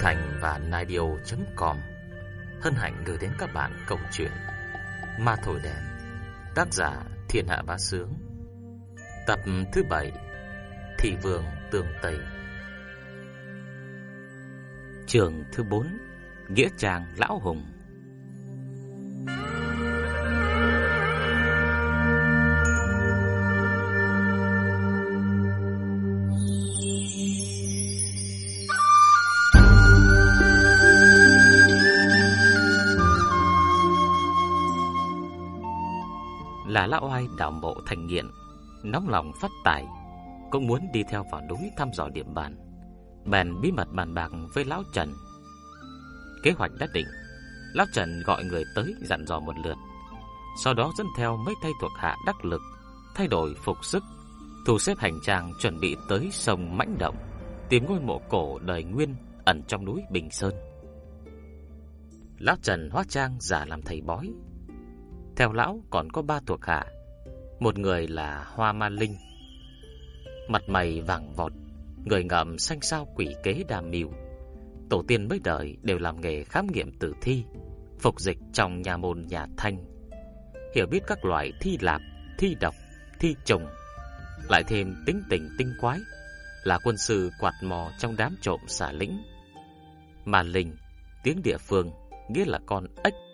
Thành và Naidio.com Hân hạnh gửi đến các bạn câu chuyện Ma Thổi Đèn, Tác giả Thiên Hạ Bá Sướng. Tập thứ 7 Thị Vương Tường Tây. Trường thứ 4 Nghĩa Trang Lão Hùng. Là lão oai đảo mộ thành nghiện, nóng lòng phát tài, cũng muốn đi theo vào núi thăm dò địa bàn. Bèn bí mật bàn bạc với lão Trần. Kế hoạch đã định, lão Trần gọi người tới dặn dò một lượt, sau đó dẫn theo mấy tay thuộc hạ đắc lực, thay đổi phục sức, thu xếp hành trang chuẩn bị tới sông Mãnh Động, tìm ngôi mộ cổ đời Nguyên ẩn trong núi Bình Sơn. Lão Trần hóa trang giả làm thầy bói, theo lão còn có ba thuộc hạ Một người là Hoa Ma Linh. Mặt mày vàng vọt Người ngậm xanh sao quỷ kế đàm mưu. Tổ tiên mấy đời đều làm nghề khám nghiệm tử thi Phục dịch trong nhà môn nhà thanh. Hiểu biết các loại thi lạp, thi độc, thi trùng Lại thêm tính tình tinh quái Là quân sư quạt mò trong đám trộm xả lĩnh. Ma Linh, tiếng địa phương Nghĩa là con ếch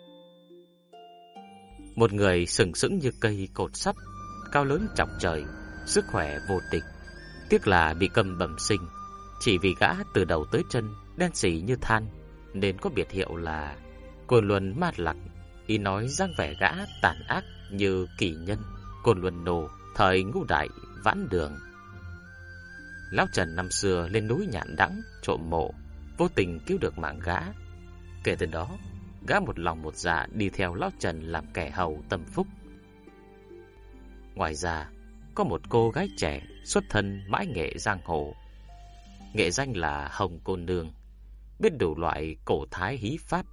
một người sừng sững như cây cột sắt, cao lớn trọng trời, sức khỏe vô địch. Tiếc là bị cầm bẩm sinh, chỉ vì gã từ đầu tới chân đen sì như than, nên có biệt hiệu là Côn Luân Mát Lạc. Y nói dáng vẻ gã tàn ác như kỳ nhân, Côn Luân Nô, thời ngũ đại, vãn đường. Lão Trần năm xưa lên núi nhạn đắng, trộm mộ, vô tình cứu được mạng gã. Kể từ đó, gã một lòng một dạ đi theo Lão Trần làm kẻ hầu tâm phúc. Ngoài ra, có một cô gái trẻ xuất thân mãi nghệ giang hồ. Nghệ danh là Hồng Côn Nương, biết đủ loại cổ thái hí pháp.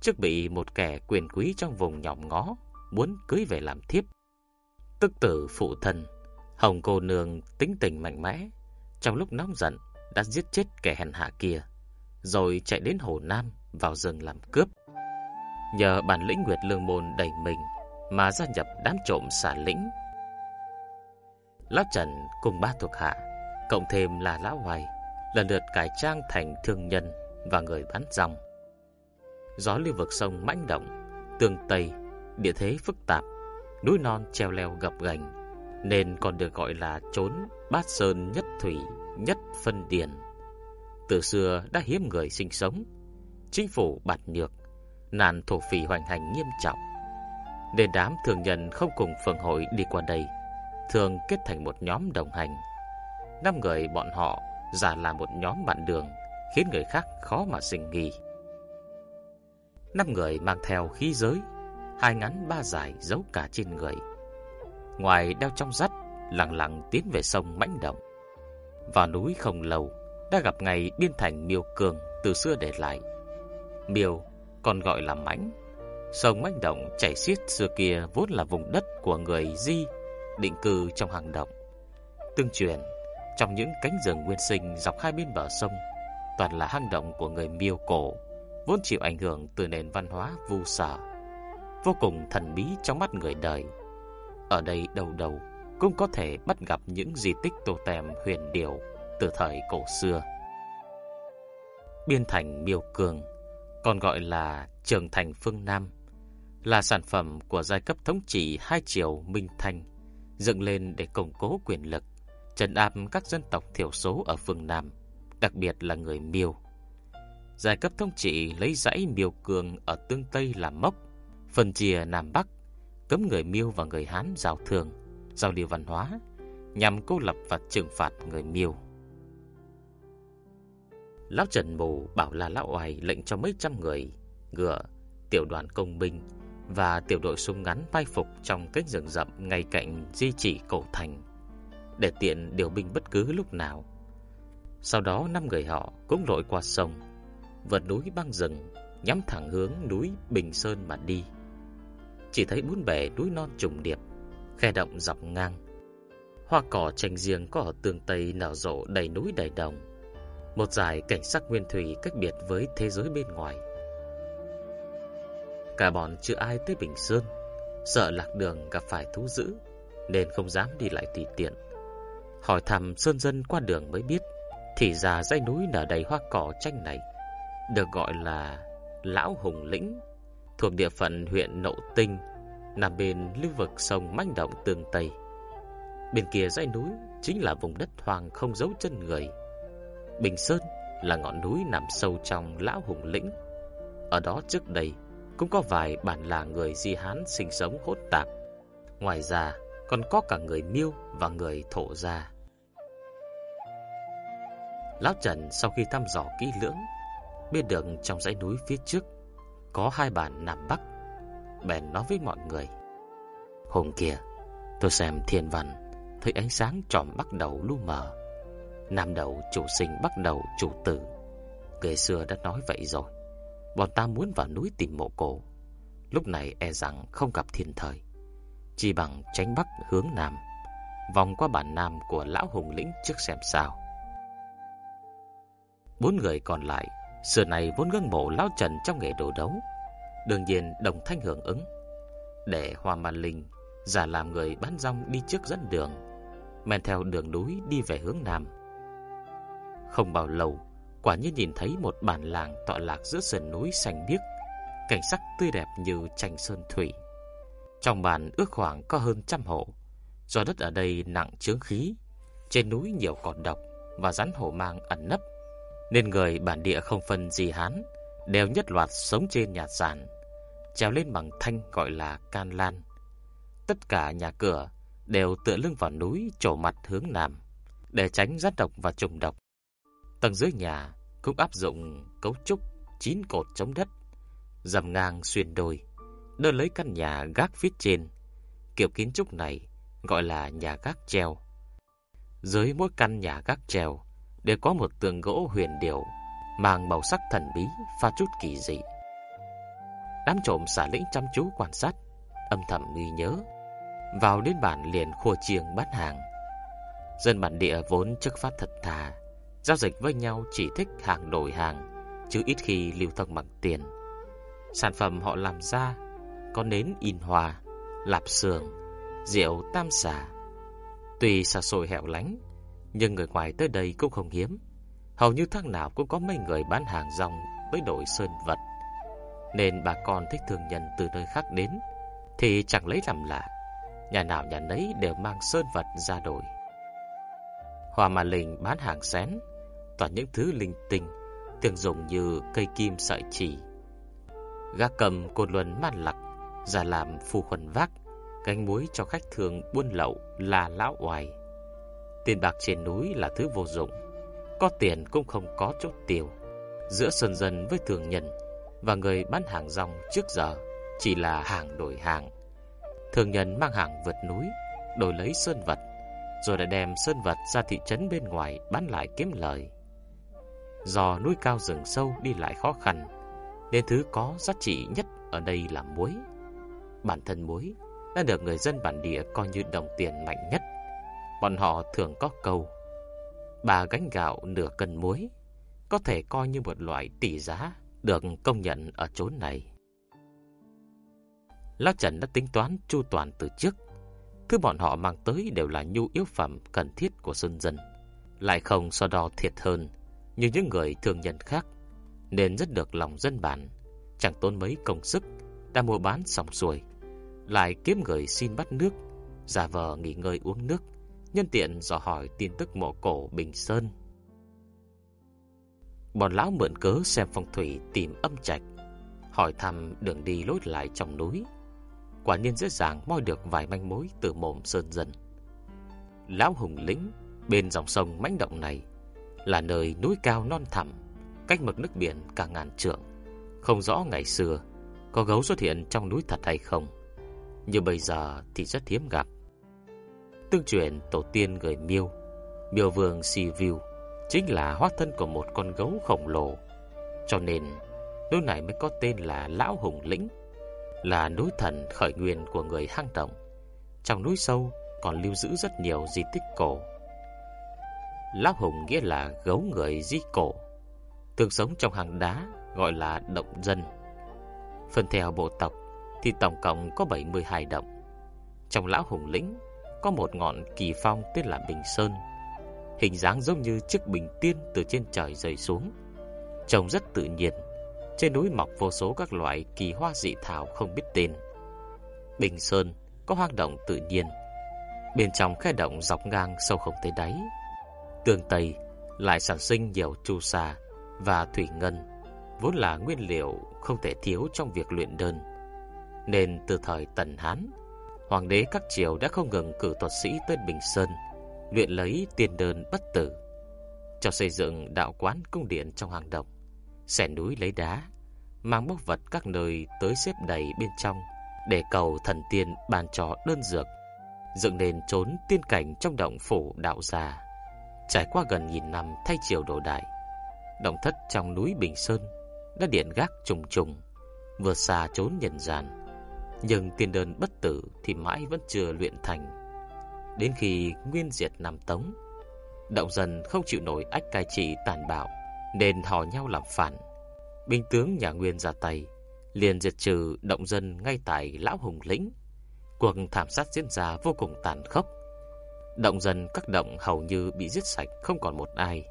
Trước bị một kẻ quyền quý trong vùng nhỏm ngó muốn cưới về làm thiếp. Tức tử phụ thân, Hồng Cô Nương tính tình mạnh mẽ, trong lúc nóng giận đã giết chết kẻ hèn hạ kia, rồi chạy đến Hồ Nam vào rừng làm cướp. Nhờ bản lĩnh Nguyệt Lương Môn đầy mình Mà gia nhập đám trộm xả lĩnh. Lão Trần cùng ba thuộc hạ, Cộng thêm là Lão Hoài, Lần lượt cải trang thành thương nhân Và người bán rong. Gió lưu vực sông mãnh động, tường Tây, Địa thế phức tạp, Núi non treo leo gập ghềnh, Nên còn được gọi là trốn Bát Sơn nhất thủy, Nhất phân điền. Từ xưa đã hiếm người sinh sống, Chính phủ bạt nhược nạn thổ phỉ hoành hành nghiêm trọng. Nên đám thường nhân không cùng phường hội đi qua đây, thường kết thành một nhóm đồng hành. Năm người bọn họ giả là một nhóm bạn đường, khiến người khác khó mà sinh nghi. Năm người mang theo khí giới, hai ngắn ba dài giấu cả trên người. Ngoài đeo trong rắt, lặng lặng tiến về sông Mãnh Động. Vào núi không lâu, đã gặp ngày biên thành Miêu Cường từ xưa để lại. Miêu còn gọi là mãnh. Sông Mãnh Động chảy xiết xưa kia vốn là vùng đất của người Di định cư trong hàng động. Tương truyền, trong những cánh rừng nguyên sinh dọc hai bên bờ sông, toàn là hang động của người Miêu cổ, vốn chịu ảnh hưởng từ nền văn hóa vu sở, vô cùng thần bí trong mắt người đời. Ở đây đầu đầu cũng có thể bắt gặp những di tích tô tèm huyền điểu từ thời cổ xưa. Biên thành Miêu Cường còn gọi là Trường Thành Phương Nam, là sản phẩm của giai cấp thống trị hai triều Minh Thanh, dựng lên để củng cố quyền lực, trấn áp các dân tộc thiểu số ở phương Nam, đặc biệt là người Miêu. Giai cấp thống trị lấy dãy Miêu Cường ở tương Tây làm mốc, phân chia Nam Bắc, cấm người Miêu và người Hán giao thương, giao lưu văn hóa, nhằm cô lập và trừng phạt người Miêu. Lão Trần Mù bảo là lão oai lệnh cho mấy trăm người, ngựa, tiểu đoàn công binh và tiểu đội súng ngắn mai phục trong cánh rừng rậm ngay cạnh di chỉ cổ thành, để tiện điều binh bất cứ lúc nào. Sau đó năm người họ cũng lội qua sông, vượt núi băng rừng, nhắm thẳng hướng núi Bình Sơn mà đi. Chỉ thấy bốn bể núi non trùng điệp, khe động dọc ngang. Hoa cỏ tranh riêng có ở tường Tây nở rộ đầy núi đầy đồng một giải cảnh sắc nguyên thủy cách biệt với thế giới bên ngoài. Cả bọn chưa ai tới Bình Sơn, sợ lạc đường gặp phải thú dữ, nên không dám đi lại tùy tiện. Hỏi thăm sơn dân qua đường mới biết, thì ra dãy núi nở đầy hoa cỏ tranh này, được gọi là Lão Hùng Lĩnh, thuộc địa phận huyện Nậu Tinh, nằm bên lưu vực sông manh động tường Tây. Bên kia dãy núi chính là vùng đất hoàng không dấu chân người. Bình Sơn là ngọn núi nằm sâu trong Lão Hùng Lĩnh. Ở đó trước đây cũng có vài bản làng người Di Hán sinh sống hỗn tạp. Ngoài ra, còn có cả người Miêu và người Thổ Gia. Lão Trần sau khi thăm dò kỹ lưỡng, biết được trong dãy núi phía trước có hai bản Nam Bắc, bèn nói với mọi người. Hôm kia, tôi xem thiên văn, thấy ánh sáng tròn bắt đầu lu mờ. Nam đầu chủ sinh bắt đầu chủ tử. Người xưa đã nói vậy rồi. Bọn ta muốn vào núi tìm mộ cổ. Lúc này e rằng không gặp thiên thời. Chỉ bằng tránh bắc hướng nam, vòng qua bản nam của lão hùng lĩnh trước xem sao. Bốn người còn lại, xưa này vốn ngưỡng mộ lão Trần trong nghề đồ đấu. Đương nhiên đồng thanh hưởng ứng. Để Hoa màn Linh giả làm người bán rong đi trước dẫn đường, men theo đường núi đi về hướng nam. Không bao lâu, quả nhiên nhìn thấy một bản làng tọa lạc giữa sườn núi xanh biếc, cảnh sắc tươi đẹp như tranh sơn thủy. Trong bản ước khoảng có hơn trăm hộ, do đất ở đây nặng chướng khí, trên núi nhiều cỏ độc và rắn hổ mang ẩn nấp, nên người bản địa không phân gì Hán, đều nhất loạt sống trên nhà sàn, treo lên bằng thanh gọi là can lan. Tất cả nhà cửa đều tựa lưng vào núi trổ mặt hướng nam, để tránh rắn độc và trùng độc. Tầng dưới nhà cũng áp dụng cấu trúc chín cột chống đất, dầm ngang xuyên đôi, đỡ lấy căn nhà gác phía trên. Kiểu kiến trúc này gọi là nhà gác treo. Dưới mỗi căn nhà gác treo đều có một tường gỗ huyền điệu mang màu sắc thần bí pha chút kỳ dị. Đám trộm xả lĩnh chăm chú quan sát, âm thầm nghi nhớ. Vào đến bản liền khua chiêng bán hàng. Dân bản địa vốn chức phát thật thà, Giao dịch với nhau chỉ thích hàng đổi hàng, chứ ít khi lưu thông bằng tiền. Sản phẩm họ làm ra có nến in hòa, lạp sườn, rượu tam xà. Tuy xa xôi hẻo lánh, nhưng người ngoài tới đây cũng không hiếm. Hầu như tháng nào cũng có mấy người bán hàng rong với đổi sơn vật. Nên bà con thích thường nhân từ nơi khác đến, thì chẳng lấy làm lạ. Nhà nào nhà nấy đều mang sơn vật ra đổi. Hòa mà lình bán hàng xén, toàn những thứ linh tinh, thường dùng như cây kim sợi chỉ. Gác cầm côn luân man lặc, ra làm phù khuẩn vác, gánh muối cho khách thường buôn lậu là lão oai. Tiền bạc trên núi là thứ vô dụng, có tiền cũng không có chỗ tiêu. Giữa sơn dân với thường nhân và người bán hàng rong trước giờ chỉ là hàng đổi hàng. Thường nhân mang hàng vượt núi, đổi lấy sơn vật, rồi lại đem sơn vật ra thị trấn bên ngoài bán lại kiếm lời. Do núi cao rừng sâu đi lại khó khăn, Nên thứ có giá trị nhất ở đây là muối. Bản thân muối đã được người dân bản địa coi như đồng tiền mạnh nhất. Bọn họ thường có câu Bà gánh gạo nửa cân muối Có thể coi như một loại tỷ giá Được công nhận ở chốn này. Lão Trần đã tính toán chu toàn từ trước. Thứ bọn họ mang tới đều là nhu yếu phẩm cần thiết của dân dân. Lại không so đo thiệt hơn như những người thường nhân khác, nên rất được lòng dân bản, chẳng tốn mấy công sức, đã mua bán xong xuôi, lại kiếm người xin bắt nước, giả vờ nghỉ ngơi uống nước, nhân tiện dò hỏi tin tức mộ cổ Bình Sơn. Bọn lão mượn cớ xem phong thủy tìm âm trạch, hỏi thăm đường đi lối lại trong núi. Quả nhiên dễ dàng moi được vài manh mối từ mồm sơn dân. Lão hùng lĩnh bên dòng sông mãnh động này là nơi núi cao non thẳm, cách mực nước biển cả ngàn trượng. Không rõ ngày xưa có gấu xuất hiện trong núi thật hay không, nhưng bây giờ thì rất hiếm gặp. Tương truyền tổ tiên người Miêu, Miêu Vương Si chính là hóa thân của một con gấu khổng lồ, cho nên núi này mới có tên là Lão Hùng Lĩnh, là núi thần khởi nguyên của người hang động. Trong núi sâu còn lưu giữ rất nhiều di tích cổ Lão Hùng nghĩa là gấu người di cổ, Thường sống trong hang đá Gọi là động dân. Phần theo bộ tộc Thì tổng cộng có 72 động. Trong Lão Hùng lĩnh Có một ngọn kỳ phong tên là Bình Sơn, Hình dáng giống như chiếc bình tiên Từ trên trời rơi xuống, Trông rất tự nhiên. Trên núi mọc vô số các loại kỳ hoa dị thảo không biết tên. Bình Sơn có hoang động tự nhiên, Bên trong khe động dọc ngang sâu không tới đáy tương Tây lại sản sinh nhiều chu sa và thủy ngân, vốn là nguyên liệu không thể thiếu trong việc luyện đơn. Nên từ thời Tần Hán, hoàng đế các triều đã không ngừng cử thuật sĩ tới Bình Sơn, luyện lấy tiền đơn bất tử, cho xây dựng đạo quán cung điện trong hang động, xẻ núi lấy đá, mang bốc vật các nơi tới xếp đầy bên trong để cầu thần tiên ban cho đơn dược, dựng nền trốn tiên cảnh trong động phủ đạo già. Trải qua gần nghìn năm thay chiều đồ đại Động thất trong núi Bình Sơn Đã điện gác trùng trùng, Vừa xa trốn nhân gian. Nhưng tiền đơn bất tử Thì mãi vẫn chưa luyện thành. Đến khi nguyên diệt Nam Tống, Động dân không chịu nổi ách cai trị tàn bạo, Nên hò nhau làm phản. Binh tướng nhà Nguyên ra tay, liền diệt trừ động dân ngay tại Lão Hùng Lĩnh. Cuộc thảm sát diễn ra vô cùng tàn khốc. Động dân các động hầu như bị giết sạch không còn một ai.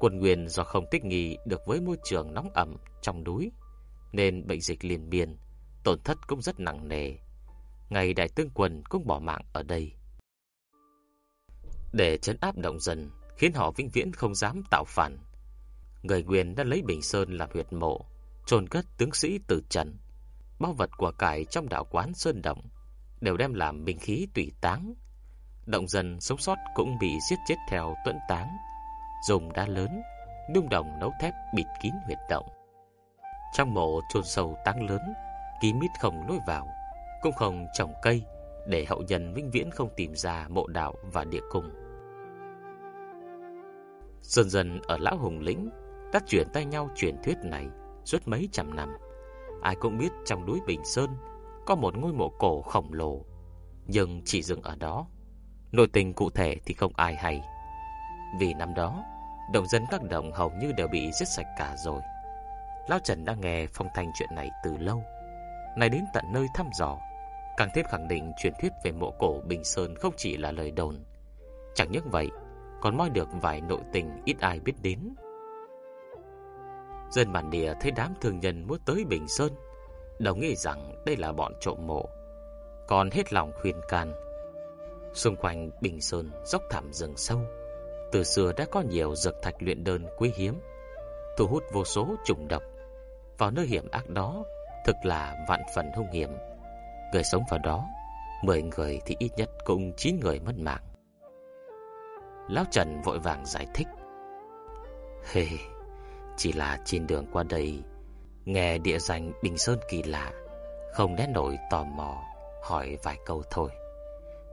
Quân nguyên do không thích nghi được với môi trường nóng ẩm trong núi, nên bệnh dịch liên miên, tổn thất cũng rất nặng nề. Ngày đại tướng quân cũng bỏ mạng ở đây. Để chấn áp động dân, khiến họ vĩnh viễn không dám tạo phản. Người nguyên đã lấy Bình Sơn làm huyệt mộ, chôn cất tướng sĩ tử trần. Bao vật của cải trong đạo quán Sơn Động đều đem làm binh khí tùy táng, Động dân sống sót cũng bị giết chết theo tuẫn táng. Dùng đá lớn Nung đồng nấu thép bịt kín huyệt động. Trong mộ chôn sâu táng lớn Kín mít không lối vào, Cũng không trồng cây Để hậu nhân vĩnh viễn không tìm ra mộ đạo và địa cung. Dần dần ở Lão Hùng Lĩnh, Đã chuyển tay nhau truyền thuyết này Suốt mấy trăm năm. Ai cũng biết trong núi Bình Sơn Có một ngôi mộ cổ khổng lồ, Nhưng chỉ dừng ở đó. Nội tình cụ thể thì không ai hay. Vì năm đó, Đồng dân các đồng hầu như đều bị giết sạch cả rồi. Lão Trần đã nghe phong thanh chuyện này từ lâu. Này đến tận nơi thăm dò, Càng thêm khẳng định truyền thuyết về mộ cổ Bình Sơn không chỉ là lời đồn. Chẳng những vậy, Còn moi được vài nội tình ít ai biết đến. Dân bản địa thấy đám thương nhân muốn tới Bình Sơn Đồng nghĩ rằng đây là bọn trộm mộ. Còn hết lòng khuyên can Xung quanh Bình Sơn, dốc thảm rừng sâu. Từ xưa đã có nhiều dược thạch luyện đơn quý hiếm, Thu hút vô số trùng độc. Vào nơi hiểm ác đó, Thực là vạn phần hung hiểm. Người sống vào đó, Mười người thì ít nhất cũng chín người mất mạng. Lão Trần vội vàng giải thích. Hề Chỉ là trên đường qua đây, Nghe địa danh Bình Sơn kỳ lạ, Không nén nổi tò mò, Hỏi vài câu thôi.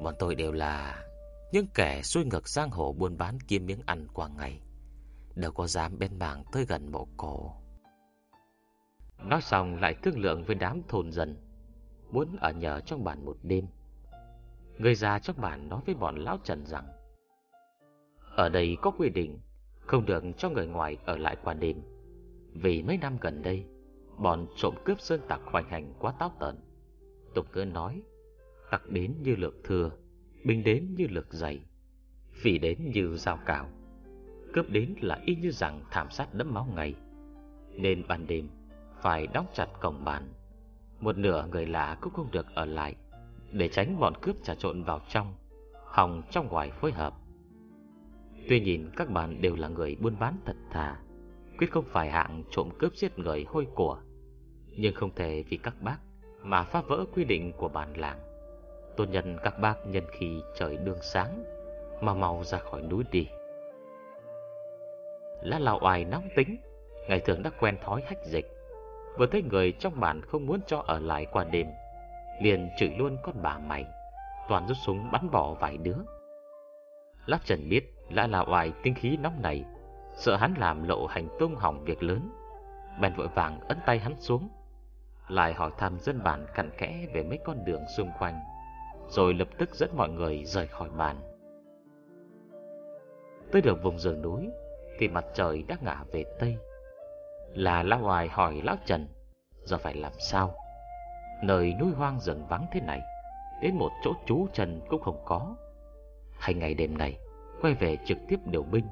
Bọn tôi đều là những kẻ xuôi ngược giang hồ buôn bán kiếm miếng ăn qua ngày. Đâu có dám bên bảng tới gần mộ cổ. Nói xong lại thương lượng với đám thôn dân, muốn ở nhờ trong bản một đêm. Người già trong bản nói với bọn lão Trần rằng, ở đây có quy định không được cho người ngoài ở lại qua đêm. Vì mấy năm gần đây, bọn trộm cướp sơn tặc hoành hành quá táo tợn. Tục cứ nói, tặc đến như lược thừa, binh đến như lược dày, phỉ đến như dao cào, cướp đến là y như rằng thảm sát đẫm máu ngày. Nên ban đêm phải đóng chặt cổng bàn, một nửa người lạ cũng không được ở lại, để tránh bọn cướp trà trộn vào trong, hòng trong ngoài phối hợp. Tuy nhìn các bạn đều là người buôn bán thật thà, quyết không phải hạng trộm cướp giết người hôi của, nhưng không thể vì các bác mà phá vỡ quy định của bản làng. Tôn nhân các bác nhân khi trời đương sáng Mà mau ra khỏi núi đi. Lá lào oai nóng tính, Ngày thường đã quen thói hách dịch. Vừa thấy người trong bản không muốn cho ở lại qua đêm, Liền chửi luôn con bà mày, Toàn rút súng bắn bỏ vài đứa. Lát Trần biết Lã lào oai tinh khí nóng này, Sợ hắn làm lộ hành tung hỏng việc lớn. Bèn vội vàng ấn tay hắn xuống, Lại hỏi thăm dân bản cặn kẽ Về mấy con đường xung quanh rồi lập tức dẫn mọi người rời khỏi bàn. Tới được vùng rừng núi, Thì mặt trời đã ngả về Tây. Là Lão Hoài hỏi Lão Trần Giờ phải làm sao? Nơi núi hoang rừng vắng thế này, Đến một chỗ trú trần cũng không có. Hay ngày đêm này, Quay về trực tiếp điều binh,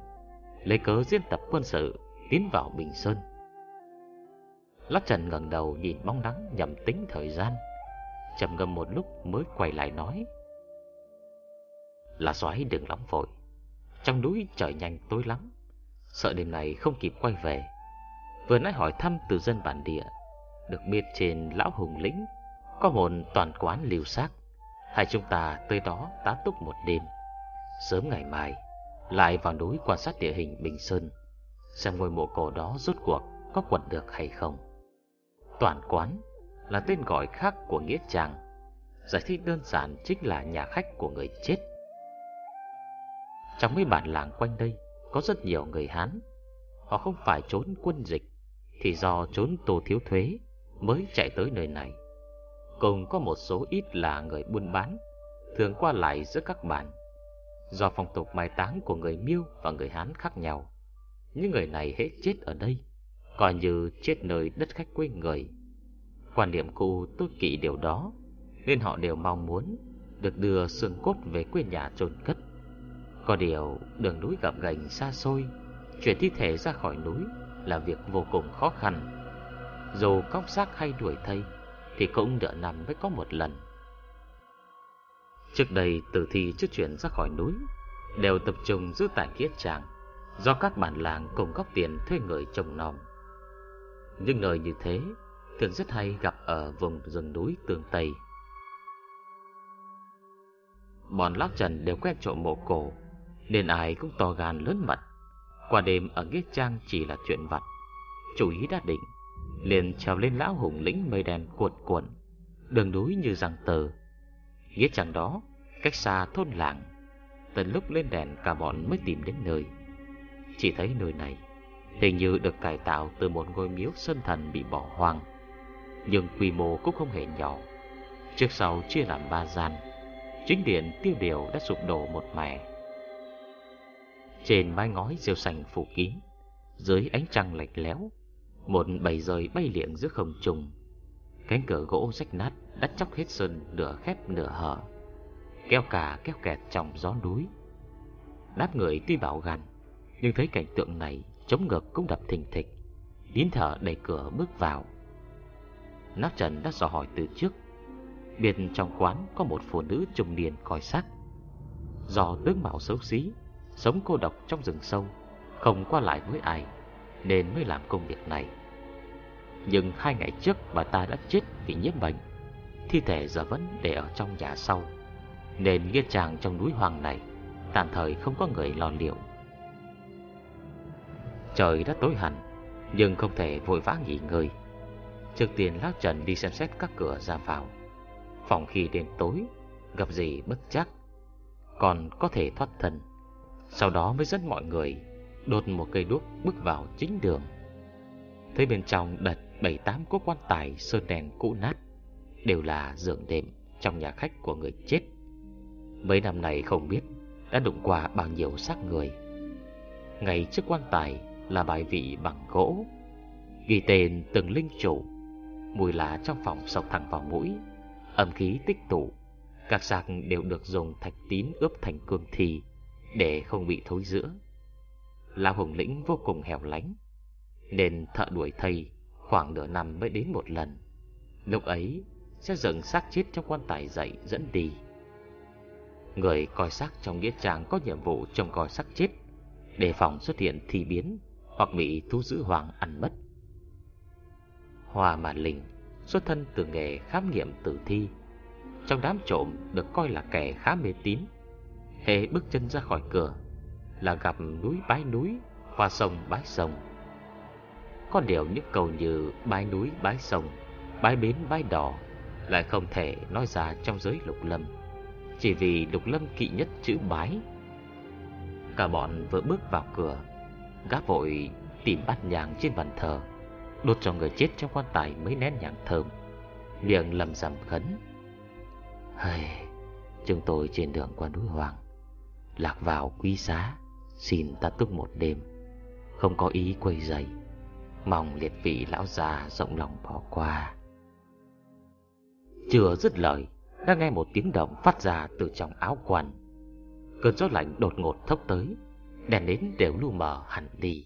Lấy cớ diễn tập quân sự, Tiến vào Bình Sơn. Lão Trần ngẩng đầu nhìn bóng nắng nhằm tính thời gian trầm ngâm một lúc mới quay lại nói. Là xoáy đừng nóng vội. Trong núi trời nhanh tối lắm. Sợ đêm này không kịp quay về. Vừa nãy hỏi thăm từ dân bản địa. Được biết trên Lão Hùng Lĩnh, Có một toàn quán liều xác. Hai chúng ta tới đó tá túc một đêm. Sớm ngày mai, Lại vào núi quan sát địa hình Bình Sơn. Xem ngôi mộ cổ đó rốt cuộc Có quật được hay không. Toàn quán là tên gọi khác của Nghĩa Trang. Giải thích đơn giản chính là nhà khách của người chết. Trong mấy bản làng quanh đây, Có rất nhiều người Hán. Họ không phải trốn quân dịch, Thì do trốn tô thiếu thuế Mới chạy tới nơi này. Cùng có một số ít là người buôn bán, Thường qua lại giữa các bản. Do phong tục mai táng của người Miêu và người Hán khác nhau, Những người này hết chết ở đây, Coi như chết nơi đất khách quê người. Quan niệm cũ tôi kỵ điều đó, Nên họ đều mong muốn Được đưa xương cốt về quê nhà chôn cất. Có điều, đường núi gập ghềnh xa xôi, Chuyển thi thể ra khỏi núi Là việc vô cùng khó khăn. Dù cóc xác hay đuổi thây Thì cũng đỡ năm mới có một lần. Trước đây, tử thi chưa chuyển ra khỏi núi, Đều tập trung giữ tại nghĩa tràng Do các bản làng cùng góp tiền thuê người trồng nòm. Nhưng nơi như thế thường rất hay gặp ở vùng rừng núi tường Tây. Bọn lác Trần đều quen trộm mộ cổ, nên ai cũng to gan lớn mật. Qua đêm ở Nghĩa Trang chỉ là chuyện vặt. Chủ ý đã định, liền trèo lên lão hùng lĩnh mây đen cuộn cuộn, đường núi như răng tờ. Nghĩa Trang đó, cách xa thôn làng, tận lúc lên đèn cả bọn mới tìm đến nơi. Chỉ thấy nơi này hình như được cải tạo từ một ngôi miếu sơn thần bị bỏ hoang nhưng quy mô cũng không hề nhỏ. Trước sau chia làm ba gian, chính điện tiêu điều đã sụp đổ một mẻ. Trên mái ngói rêu xanh phủ kín, dưới ánh trăng lạnh lẽo một bầy rời bay liệng giữa không trung. Cánh cửa gỗ rách nát đã chóc hết sơn nửa khép nửa hở, kéo cả kéo kẹt trong gió núi. Đáp người tuy bảo gần, nhưng thấy cảnh tượng này chống ngực cũng đập thình thịch, nín thở đẩy cửa bước vào. Nát Trần đã dò hỏi từ trước. Biệt trong quán có một phụ nữ trung niên coi sắc Do tướng mạo xấu xí, Sống cô độc trong rừng sâu, Không qua lại với ai, Nên mới làm công việc này. Nhưng hai ngày trước bà ta đã chết vì nhiễm bệnh, Thi thể giờ vẫn để ở trong nhà sau, Nên nghĩa trang trong núi hoang này Tạm thời không có người lo liệu. Trời đã tối hẳn, Nhưng không thể vội vã nghỉ ngơi. Trước tiên Lão Trần đi xem xét các cửa ra vào. Phòng khi đêm tối, Gặp gì bất chắc, Còn có thể thoát thân. Sau đó mới dẫn mọi người Đột một cây đuốc bước vào chính đường. Thấy bên trong đặt bảy tám cố quan tài sơn đèn cũ nát, Đều là giường đệm trong nhà khách của người chết. Mấy năm này không biết Đã đụng qua bao nhiêu xác người. Ngày trước quan tài là bài vị bằng gỗ, Ghi tên từng linh chủ. Mùi lá trong phòng sộc thẳng vào mũi. Âm khí tích tụ. Các sạc đều được dùng thạch tín ướp thành cương thi Để không bị thối giữa. Lão Hùng Lĩnh vô cùng hẻo lánh, Nên thợ đuổi thầy Khoảng nửa năm mới đến một lần. Lúc ấy sẽ dựng xác chết trong quan tài dậy dẫn đi. Người coi xác trong nghĩa trang có nhiệm vụ trông coi xác chết, Đề phòng xuất hiện thi biến Hoặc bị thú dữ hoàng ăn mất. Hòa Mạn Linh xuất thân từ nghề khám nghiệm tử thi. Trong đám trộm được coi là kẻ khá mê tín. Hễ bước chân ra khỏi cửa là gặp núi bái núi, hoa sông bái sông. Có điều những câu như bái núi bái sông, bái bến bái đỏ lại không thể nói ra trong giới lục lâm. Chỉ vì lục lâm kỵ nhất chữ bái. Cả bọn vừa bước vào cửa, gã vội tìm bát nhang trên bàn thờ Đốt cho người chết trong quan tài mấy nén nhang thơm. Miệng lầm rầm khấn. Hây, Chúng tôi trên đường qua núi Hoàng. Lạc vào quý xá Xin ta túc một đêm. Không có ý quay dày Mong liệt vị lão già rộng lòng bỏ qua. Chưa dứt lời, Đã nghe một tiếng động phát ra từ trong áo quần. Cơn gió lạnh đột ngột thốc tới Đèn nến đều lu mờ hẳn đi.